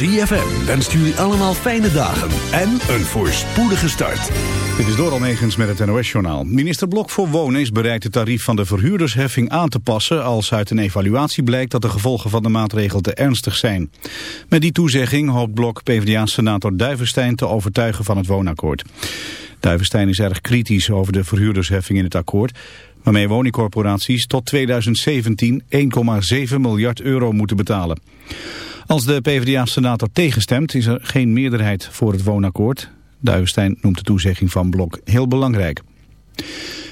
ZFM wenst jullie allemaal fijne dagen en een voorspoedige start. Dit is door Almegens met het NOS-journaal. Minister Blok voor Wonen is bereid het tarief van de verhuurdersheffing aan te passen... als uit een evaluatie blijkt dat de gevolgen van de maatregel te ernstig zijn. Met die toezegging hoopt Blok PvdA-senator Duivenstein te overtuigen van het woonakkoord. Duivenstein is erg kritisch over de verhuurdersheffing in het akkoord... waarmee woningcorporaties tot 2017 1,7 miljard euro moeten betalen. Als de PvdA-senator tegenstemt is er geen meerderheid voor het woonakkoord. Duivenstein noemt de toezegging van Blok heel belangrijk.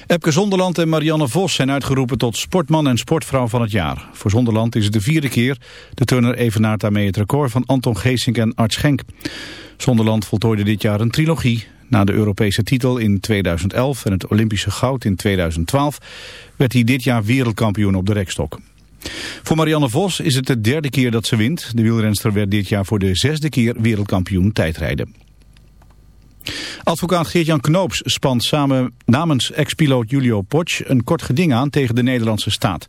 Epke Zonderland en Marianne Vos zijn uitgeroepen tot sportman en sportvrouw van het jaar. Voor Zonderland is het de vierde keer. De turner evenaart daarmee het record van Anton Geesink en Art Schenk. Zonderland voltooide dit jaar een trilogie. Na de Europese titel in 2011 en het Olympische goud in 2012 werd hij dit jaar wereldkampioen op de rekstok. Voor Marianne Vos is het de derde keer dat ze wint. De wielrenster werd dit jaar voor de zesde keer wereldkampioen tijdrijden. Advocaat Geert-Jan Knoops spant samen namens ex-piloot Julio Potsch een kort geding aan tegen de Nederlandse staat.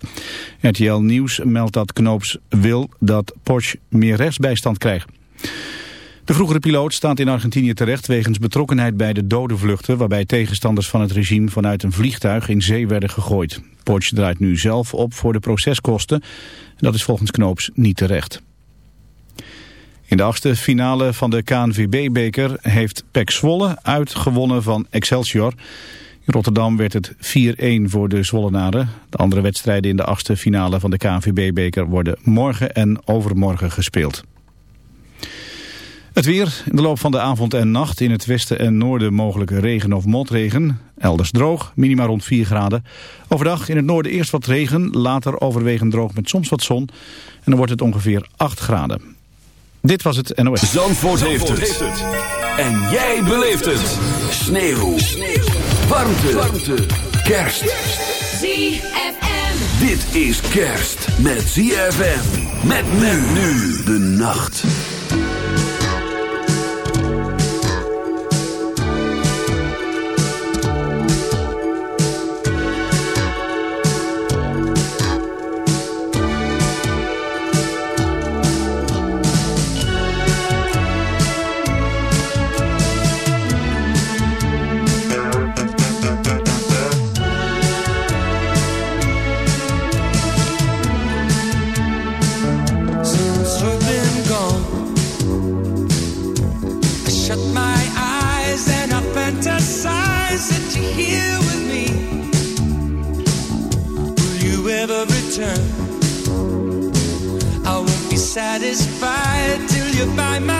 RTL Nieuws meldt dat Knoops wil dat Potsch meer rechtsbijstand krijgt. De vroegere piloot staat in Argentinië terecht wegens betrokkenheid bij de dodenvluchten... waarbij tegenstanders van het regime vanuit een vliegtuig in zee werden gegooid. Porsche draait nu zelf op voor de proceskosten. Dat is volgens Knoops niet terecht. In de achtste finale van de KNVB-beker heeft PEC Zwolle uitgewonnen van Excelsior. In Rotterdam werd het 4-1 voor de Zwollenaren. De andere wedstrijden in de achtste finale van de KNVB-beker worden morgen en overmorgen gespeeld. Het weer in de loop van de avond en nacht. In het westen en noorden mogelijke regen of motregen. Elders droog, minima rond 4 graden. Overdag in het noorden eerst wat regen, later overwegend droog met soms wat zon. En dan wordt het ongeveer 8 graden. Dit was het NOS. Zandvoort, heeft, het. En jij beleeft het. Sneeuw. Sneeuw. Warmte. Warmte. Kerst. ZFM. Dit is kerst met ZFM. Met men nu de nacht. I won't be satisfied till you buy my.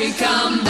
she come back?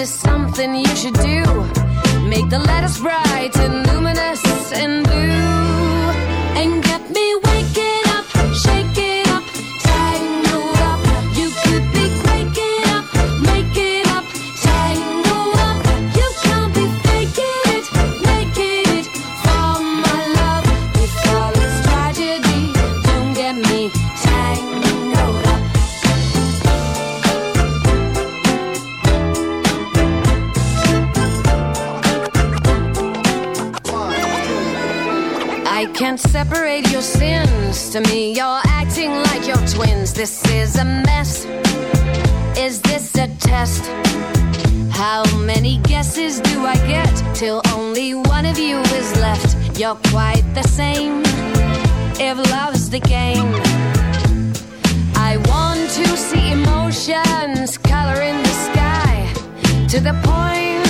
is something you should do. Make the letters bright and luminous and blue. And this is a mess? Is this a test? How many guesses do I get till only one of you is left? You're quite the same. If love's the game, I want to see emotions color in the sky to the point